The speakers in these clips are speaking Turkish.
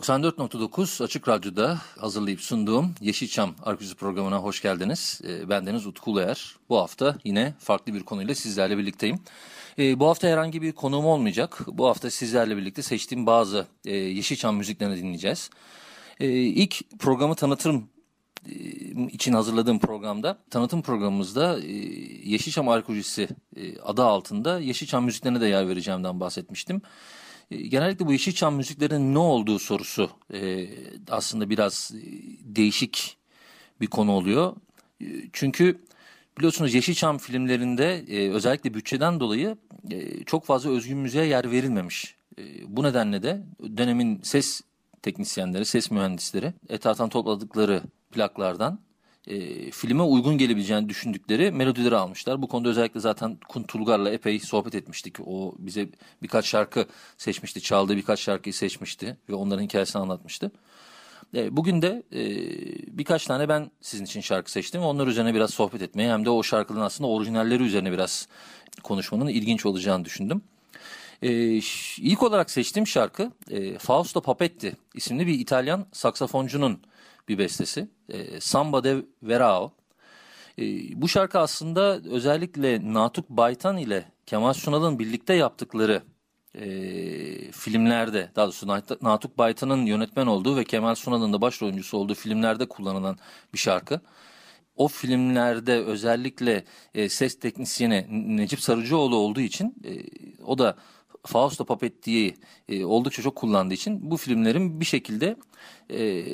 ...94.9 Açık Radyo'da hazırlayıp sunduğum Yeşilçam Arkeolojisi programına hoş geldiniz. Ee, ben Deniz Utku Uluer. Bu hafta yine farklı bir konuyla sizlerle birlikteyim. Ee, bu hafta herhangi bir konuğum olmayacak. Bu hafta sizlerle birlikte seçtiğim bazı e, Yeşilçam müziklerini dinleyeceğiz. Ee, ilk programı tanıtım e, için hazırladığım programda tanıtım programımızda e, Yeşilçam Arkeolojisi adı altında Yeşilçam müziklerine de yer vereceğimden bahsetmiştim. E, genellikle bu Yeşilçam müziklerinin ne olduğu sorusu e, aslında biraz e, değişik bir konu oluyor. E, çünkü biliyorsunuz Yeşilçam filmlerinde e, özellikle bütçeden dolayı e, çok fazla özgün müziğe yer verilmemiş. E, bu nedenle de dönemin ses teknisyenleri, ses mühendisleri etraftan topladıkları plaklardan e, filme uygun gelebileceğini düşündükleri melodileri almışlar. Bu konuda özellikle zaten Kun Tulgar'la epey sohbet etmiştik. O bize birkaç şarkı seçmişti, çaldığı birkaç şarkıyı seçmişti ve onların hikayesini anlatmıştı. E, bugün de e, birkaç tane ben sizin için şarkı seçtim. Onlar üzerine biraz sohbet etmeye hem de o şarkıların aslında orijinalleri üzerine biraz konuşmanın ilginç olacağını düşündüm. Ee, ilk olarak seçtiğim şarkı e, Fausto Papetti isimli bir İtalyan saksafoncunun bir bestesi. E, Samba de Verao. E, bu şarkı aslında özellikle Natuk Baytan ile Kemal Sunal'ın birlikte yaptıkları e, filmlerde daha doğrusu Natuk Baytan'ın yönetmen olduğu ve Kemal Sunal'ın da başrol oyuncusu olduğu filmlerde kullanılan bir şarkı. O filmlerde özellikle e, ses teknisyeni Necip Sarıcıoğlu olduğu için e, o da Fausto Papetti'yi e, oldukça çok kullandığı için bu filmlerin bir şekilde e,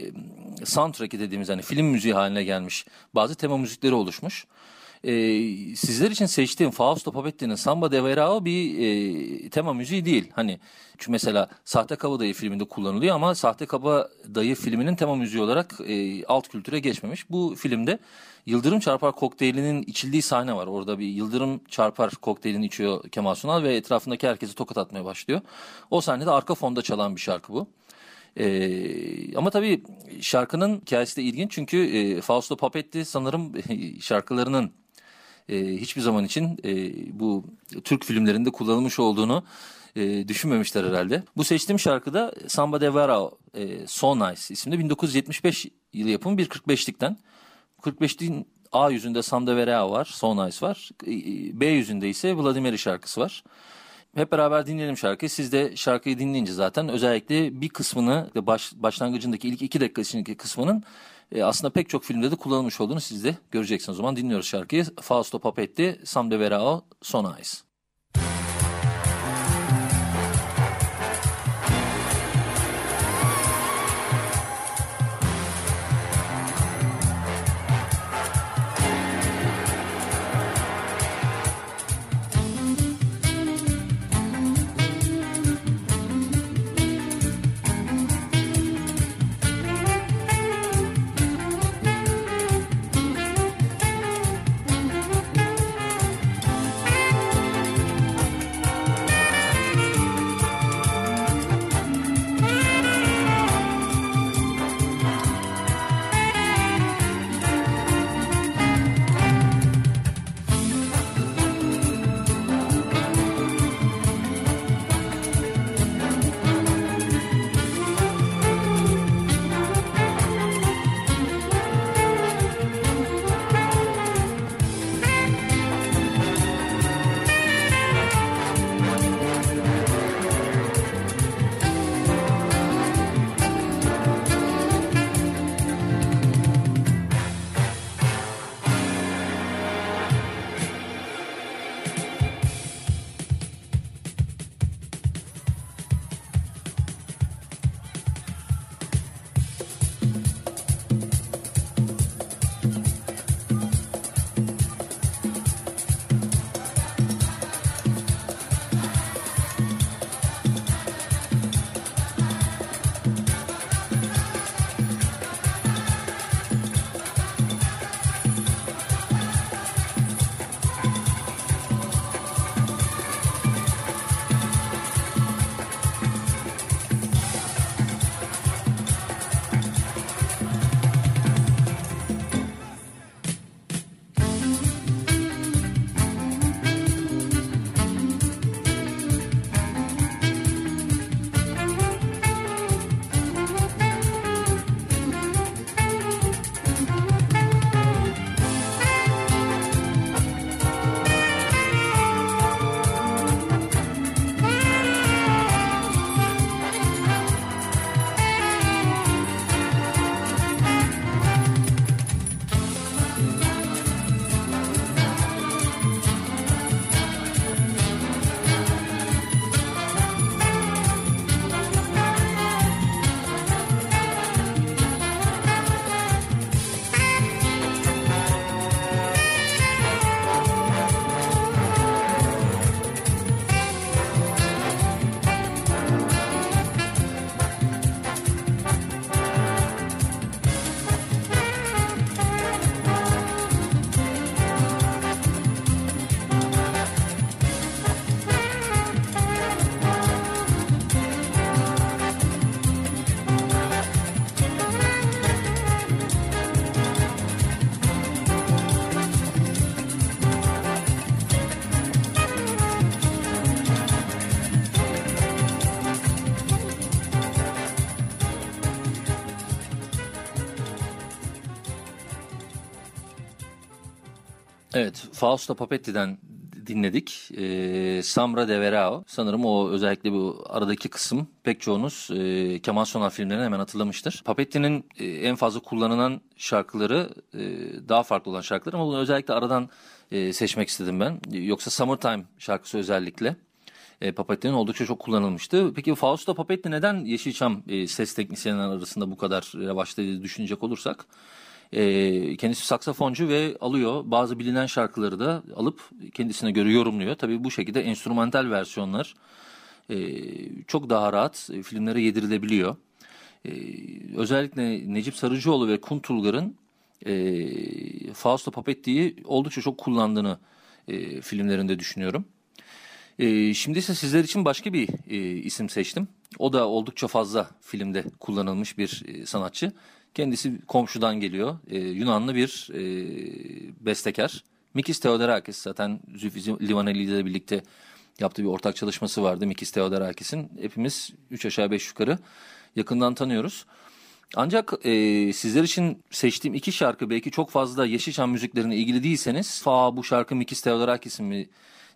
soundtrack'i dediğimiz hani film müziği haline gelmiş bazı tema müzikleri oluşmuş. E, sizler için seçtiğim Fausto Papetti'nin Samba de Verao bir e, tema müziği değil. Hani çünkü mesela Sahte Kabadayı filminde kullanılıyor ama Sahte Kabadayı filminin tema müziği olarak e, alt kültüre geçmemiş. Bu filmde Yıldırım Çarpar kokteylinin içildiği sahne var. Orada bir Yıldırım Çarpar kokteylini içiyor Kemal Sunal ve etrafındaki herkesi tokat atmaya başlıyor. O sahnede arka fonda çalan bir şarkı bu. Ee, ama tabii şarkının hikayesi de ilginç çünkü e, Fausto Papetti sanırım şarkılarının e, hiçbir zaman için e, bu Türk filmlerinde kullanılmış olduğunu e, düşünmemişler herhalde. Bu seçtiğim şarkıda Samba de Vera e, So Nice isimli 1975 yılı yapımı bir 45'likten. 45'liğin A yüzünde Samba de Vera var, So Nice var. E, B yüzünde ise Vladimir şarkısı var. Hep beraber dinleyelim şarkıyı. Siz de şarkıyı dinleyince zaten özellikle bir kısmını baş, başlangıcındaki ilk iki dakika içindeki kısmının e, aslında pek çok filmde de kullanılmış olduğunu siz de göreceksiniz. O zaman dinliyoruz şarkıyı. Fausto Papetti, Sam de Verao, Son Eyes. Fausto Papetti'den dinledik. Ee, Samra de Verao. Sanırım o özellikle bu aradaki kısım pek çoğunuz e, Kemal Sunal filmlerini hemen hatırlamıştır. Papetti'nin e, en fazla kullanılan şarkıları e, daha farklı olan şarkılar ama bunu özellikle aradan e, seçmek istedim ben. Yoksa Summertime şarkısı özellikle e, Papetti'nin oldukça çok kullanılmıştı. Peki Fausto Papetti neden Yeşilçam e, ses teknisyenler arasında bu kadar revaçta düşünecek olursak? E, kendisi saksafoncu ve alıyor bazı bilinen şarkıları da alıp kendisine göre yorumluyor. Tabii bu şekilde enstrümantal versiyonlar e, çok daha rahat e, filmlere yedirilebiliyor. E, özellikle Necip Sarıcıoğlu ve Kuntulgar'ın e, Fausto Papetti'yi oldukça çok kullandığını e, filmlerinde düşünüyorum. E, şimdi ise sizler için başka bir e, isim seçtim. O da oldukça fazla filmde kullanılmış bir e, sanatçı. Kendisi komşudan geliyor. E, Yunanlı bir e, bestekar. Mikis Theodorakis zaten Zülfü Livaneli ile birlikte yaptığı bir ortak çalışması vardı Mikis Theodorakis'in. Hepimiz 3 aşağı 5 yukarı yakından tanıyoruz. Ancak e, sizler için seçtiğim iki şarkı belki çok fazla Yeşilçam müziklerine ilgili değilseniz fa bu şarkı Mikis Theodorakis'in mi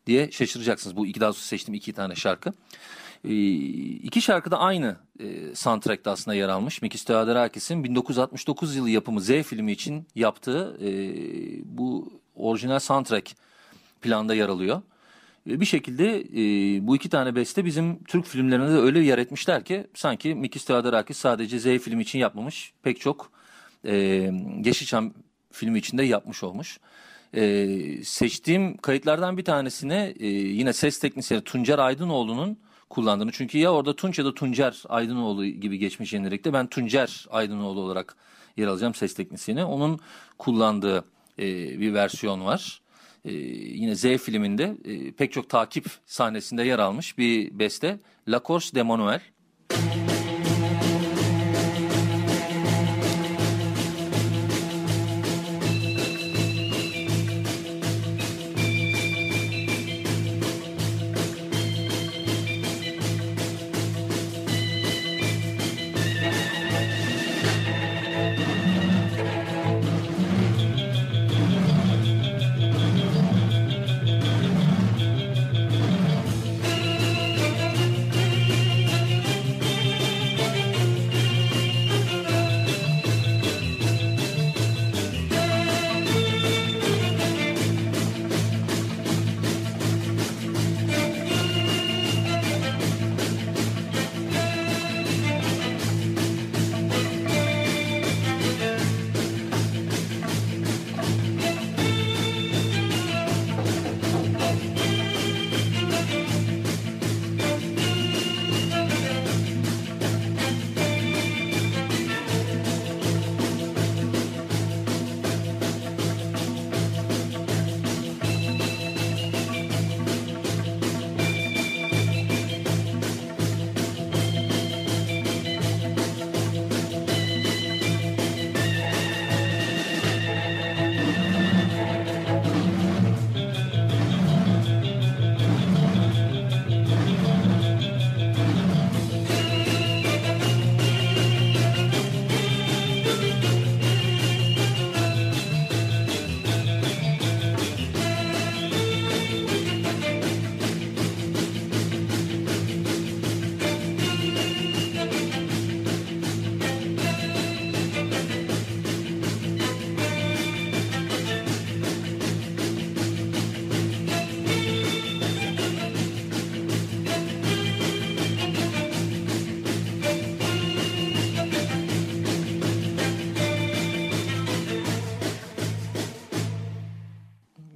diye şaşıracaksınız. Bu iki daha sonra seçtiğim iki tane şarkı. E, iki şarkı da aynı e, soundtrack'ta aslında yer almış. Mikis Theodorakis'in 1969 yılı yapımı Z filmi için yaptığı e, bu orijinal soundtrack planda yer alıyor. Bir şekilde e, bu iki tane beste bizim Türk filmlerinde de öyle yer etmişler ki sanki Mikis Theodorakis sadece Z filmi için yapmamış. Pek çok e, Yeşilçam filmi için de yapmış olmuş. E, seçtiğim kayıtlardan bir tanesine e, yine ses teknisyeni Tuncer Aydınoğlu'nun kullandığını. Çünkü ya orada Tunç ya da Tuncer Aydınoğlu gibi geçmiş yenilikte. Ben Tuncer Aydınoğlu olarak yer alacağım ses teknisyeni. Onun kullandığı e, bir versiyon var e, yine Z filminde e, pek çok takip sahnesinde yer almış bir beste La Course de Manuel.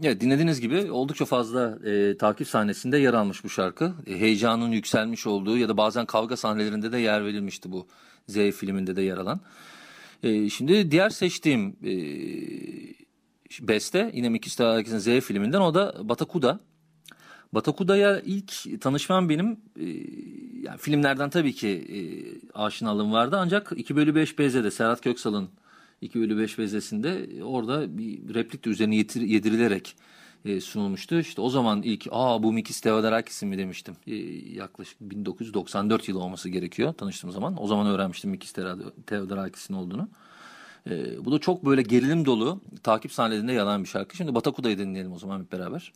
Evet dinlediğiniz gibi oldukça fazla e, takip sahnesinde yer almış bu şarkı. E, heyecanın yükselmiş olduğu ya da bazen kavga sahnelerinde de yer verilmişti bu Z filminde de yer alan. E, şimdi diğer seçtiğim e, beste yine Mikis Terakis'in Z filminden o da Batakuda. Batakuda'ya ilk tanışmam benim e, yani filmlerden tabii ki e, aşinalığım vardı ancak 2 bölü 5 B'de Serhat Köksal'ın 2 bölü 5 vezesinde orada bir replik de üzerine yedir, yedirilerek e, sunulmuştu. İşte o zaman ilk aa bu Mikis Theodorakis'in mi demiştim. E, yaklaşık 1994 yılı olması gerekiyor tanıştığım zaman. O zaman öğrenmiştim Mikis Theodorakis'in olduğunu. E, bu da çok böyle gerilim dolu takip sahnelerinde yanan bir şarkı. Şimdi Batakuda'yı dinleyelim o zaman hep beraber.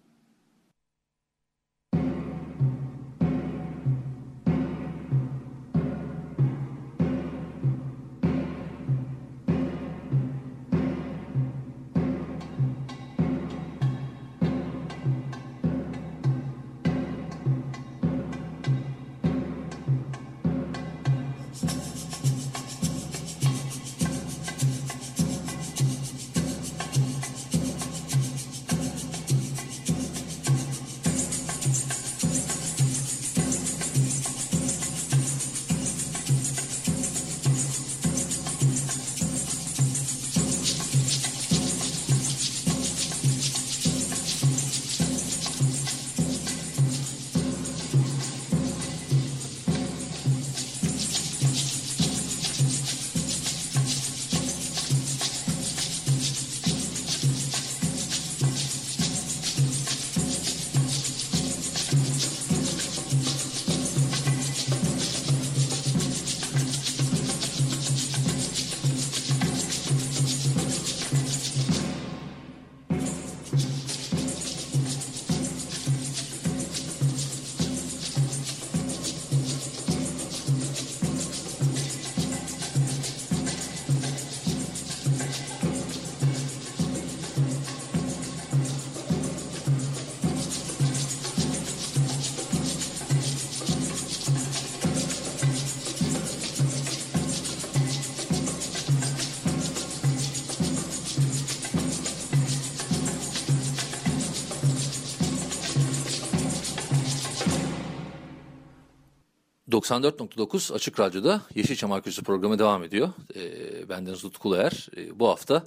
94.9 Açık Radyo'da Yeşilçam Arküsü programı devam ediyor. E, bendeniz Utku Eğer. E, bu hafta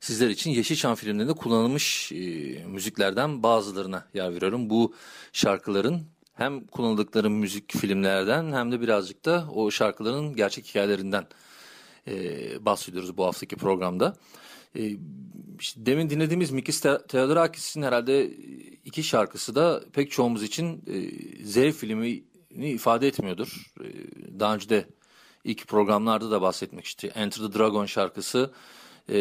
sizler için Yeşilçam filmlerinde kullanılmış e, müziklerden bazılarına yer veriyorum. Bu şarkıların hem kullanıldıkları müzik filmlerden hem de birazcık da o şarkıların gerçek hikayelerinden e, bahsediyoruz bu haftaki programda. E, işte demin dinlediğimiz Mikis Theodorakis'in herhalde iki şarkısı da pek çoğumuz için e, Z filmi ifade etmiyordur. Ee, daha önce de ilk programlarda da bahsetmek işte Enter the Dragon şarkısı e,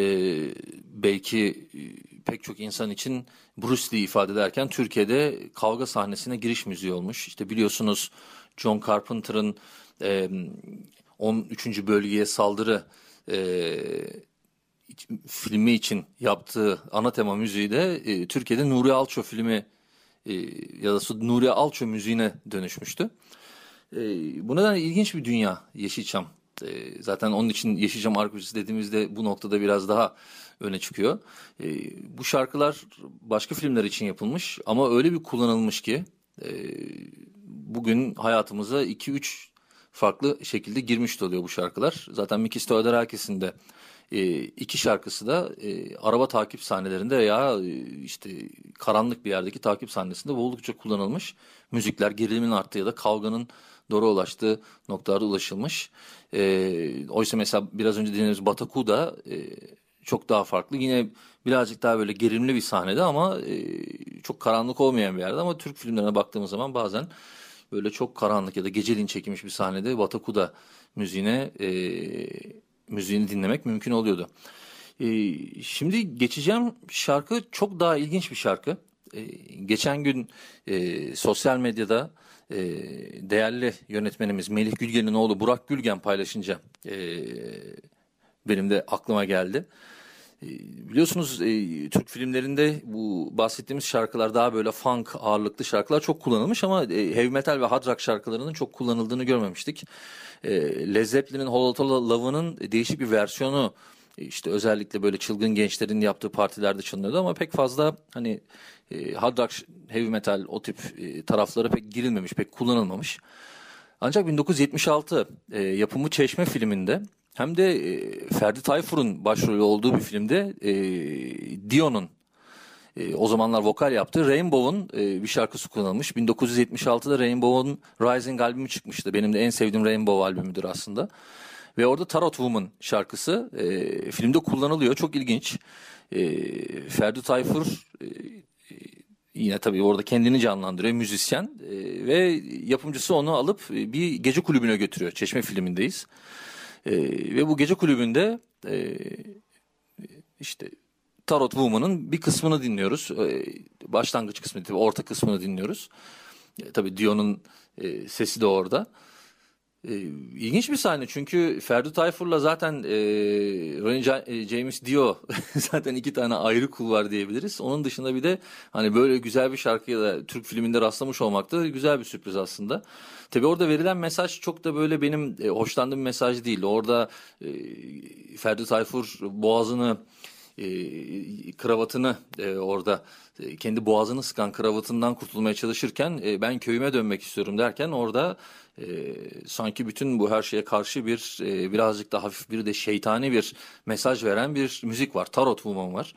belki e, pek çok insan için Bruce Lee ifade ederken Türkiye'de kavga sahnesine giriş müziği olmuş. İşte biliyorsunuz John Carpenter'ın e, 13. bölgeye saldırı e, filmi için yaptığı ana tema müziği de e, Türkiye'de Nuri Alço filmi e, ya da Nuri Alço müziğine dönüşmüştü. E, bu nedenle ilginç bir dünya Yeşilçam. E, zaten onun için Yeşilçam arkeolojisi dediğimizde bu noktada biraz daha öne çıkıyor. E, bu şarkılar başka filmler için yapılmış ama öyle bir kullanılmış ki bugün hayatımıza 2-3 farklı şekilde girmiş oluyor bu şarkılar. Zaten Mikis Theodorakis'in de e, iki şarkısı da e, araba takip sahnelerinde veya e, işte karanlık bir yerdeki takip sahnesinde oldukça kullanılmış. Müzikler gerilimin arttığı ya da kavganın doğru ulaştığı noktalarda ulaşılmış. E, oysa mesela biraz önce dinlediğimiz Batakuda e, çok daha farklı. Yine birazcık daha böyle gerilimli bir sahnede ama e, çok karanlık olmayan bir yerde. Ama Türk filmlerine baktığımız zaman bazen böyle çok karanlık ya da geceliğin çekilmiş bir sahnede Batakuda müziğine e, müziğini dinlemek mümkün oluyordu. E, şimdi geçeceğim şarkı çok daha ilginç bir şarkı. E, geçen gün e, sosyal medyada e, değerli yönetmenimiz Melih Gülgen'in oğlu Burak Gülgen paylaşınca e, benim de aklıma geldi. E, biliyorsunuz e, Türk filmlerinde bu bahsettiğimiz şarkılar daha böyle funk ağırlıklı şarkılar çok kullanılmış ama e, heavy metal ve hard rock şarkılarının çok kullanıldığını görmemiştik. E, Led Zeppelin'in Holotala Love'ının değişik bir versiyonu işte özellikle böyle çılgın gençlerin yaptığı partilerde çalınıyordu ama pek fazla hani e, hard rock, heavy metal o tip e, taraflara pek girilmemiş, pek kullanılmamış. Ancak 1976 e, yapımı Çeşme filminde hem de e, Ferdi Tayfur'un başrolü olduğu bir filmde e, Dion'un e, o zamanlar vokal yaptı. Rainbow'un e, bir şarkısı kullanılmış. 1976'da Rainbow'un Rising albümü çıkmıştı. Benim de en sevdiğim Rainbow albümüdür aslında. Ve orada Tarot Woman şarkısı e, filmde kullanılıyor. Çok ilginç. E, Ferdi Tayfur e, yine tabii orada kendini canlandırıyor müzisyen e, ve yapımcısı onu alıp e, bir gece kulübüne götürüyor. Çeşme filmindeyiz. E, ve bu gece kulübünde e, işte Tarot Woman'ın bir kısmını dinliyoruz. E, başlangıç tabii orta kısmını dinliyoruz. E, tabii Dion'un e, sesi de orada. E, bir sahne çünkü Ferdi Tayfur'la zaten e, Ronnie e, James Dio zaten iki tane ayrı kul var diyebiliriz. Onun dışında bir de hani böyle güzel bir şarkıya da Türk filminde rastlamış olmak da güzel bir sürpriz aslında. Tabii orada verilen mesaj çok da böyle benim e, hoşlandığım mesaj değil. Orada e, Ferdi Tayfur boğazını e, kravatını e, orada e, kendi boğazını sıkan kravatından kurtulmaya çalışırken e, ben köyüme dönmek istiyorum derken orada e, sanki bütün bu her şeye karşı bir e, birazcık da hafif bir de şeytani bir mesaj veren bir müzik var. Tarot Woman var.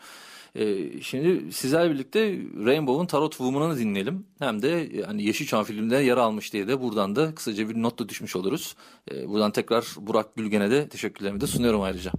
E, şimdi sizlerle birlikte Rainbow'un Tarot Woman'ını dinleyelim. Hem de yani Yeşilçam filminde yer almış diye de buradan da kısaca bir not da düşmüş oluruz. E, buradan tekrar Burak Gülgen'e de teşekkürlerimi de sunuyorum ayrıca.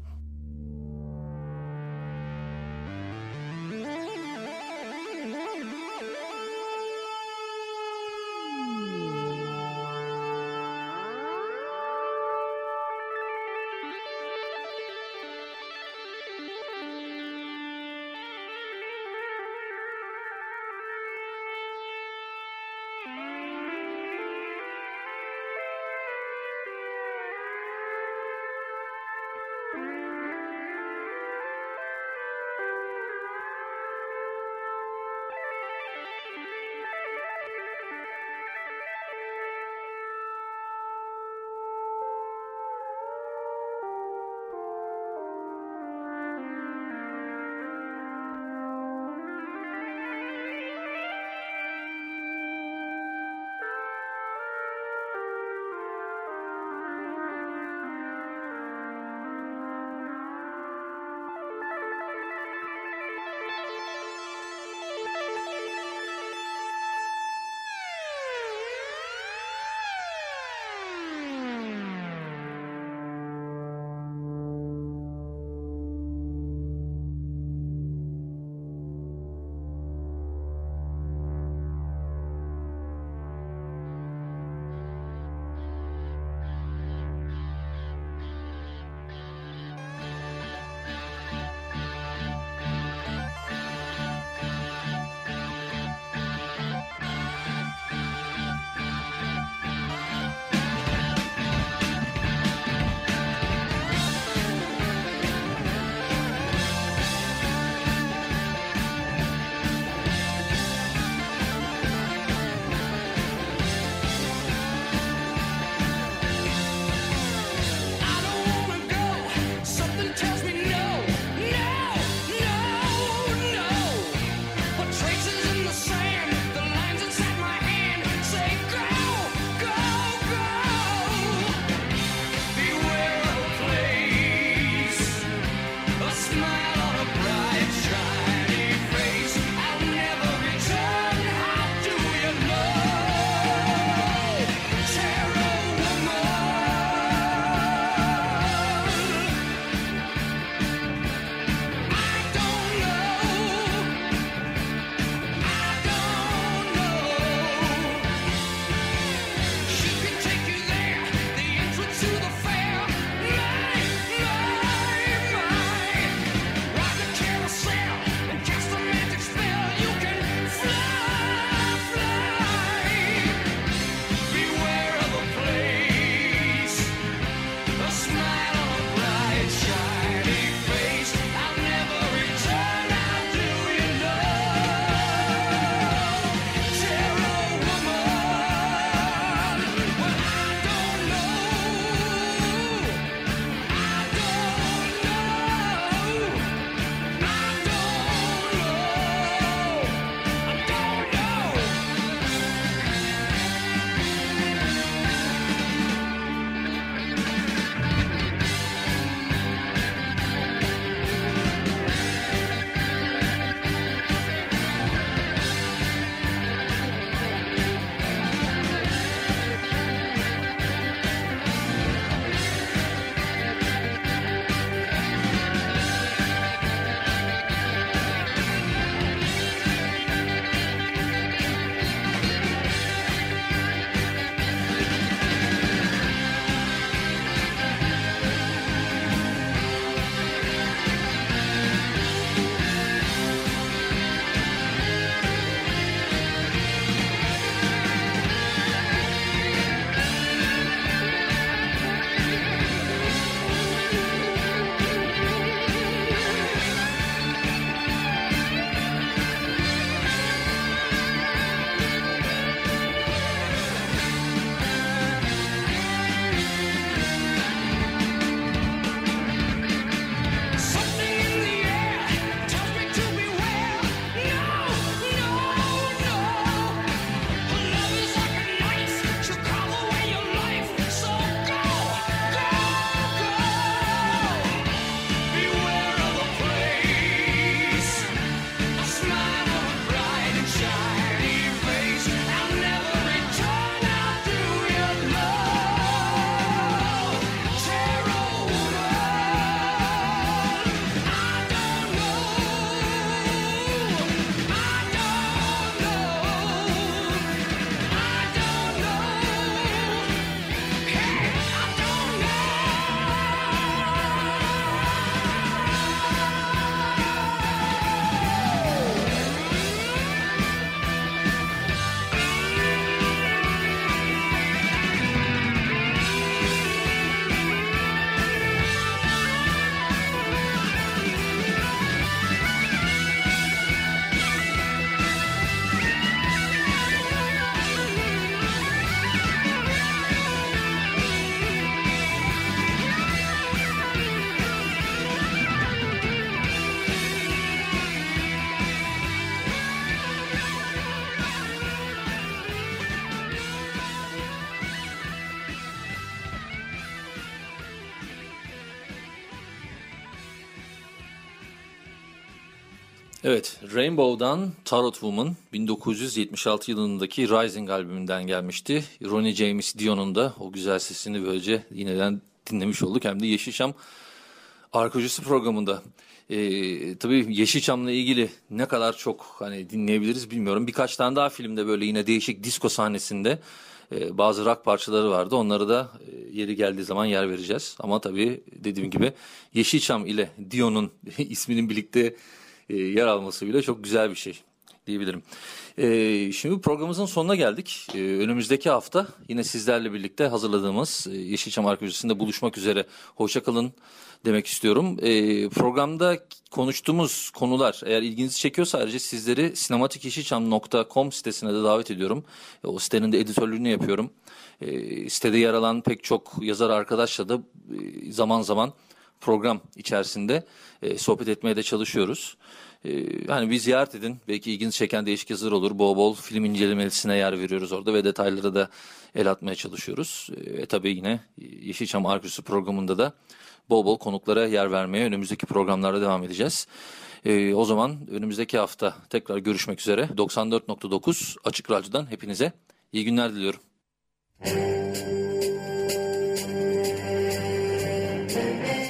Evet, Rainbow'dan Tarot Woman 1976 yılındaki Rising albümünden gelmişti. Ronnie James Dion'un da o güzel sesini böylece yineden dinlemiş olduk. Hem de Yeşilçam arkeolojisi programında. Ee, tabii Yeşilçam'la ilgili ne kadar çok hani dinleyebiliriz bilmiyorum. Birkaç tane daha filmde böyle yine değişik disco sahnesinde e, bazı rock parçaları vardı. Onları da e, yeri geldiği zaman yer vereceğiz. Ama tabii dediğim gibi Yeşilçam ile Dion'un isminin birlikte e, yer alması bile çok güzel bir şey diyebilirim. E, şimdi programımızın sonuna geldik. E, önümüzdeki hafta yine sizlerle birlikte hazırladığımız e, Yeşilçam Arkeolojisi'nde buluşmak üzere. Hoşçakalın demek istiyorum. E, programda konuştuğumuz konular eğer ilginizi çekiyorsa ayrıca sizleri sinematikyeşilçam.com sitesine de davet ediyorum. E, o sitenin de editörlüğünü yapıyorum. E, sitede yer alan pek çok yazar arkadaşla da e, zaman zaman program içerisinde e, sohbet etmeye de çalışıyoruz. E, hani bir ziyaret edin. Belki ilginizi çeken değişik yazılar olur. Bol bol film incelemesine yer veriyoruz orada ve detaylara da el atmaya çalışıyoruz. E, tabii yine Yeşilçam Arkeolojisi programında da bol bol konuklara yer vermeye önümüzdeki programlarda devam edeceğiz. E, o zaman önümüzdeki hafta tekrar görüşmek üzere. 94.9 Açık Radyo'dan hepinize iyi günler diliyorum.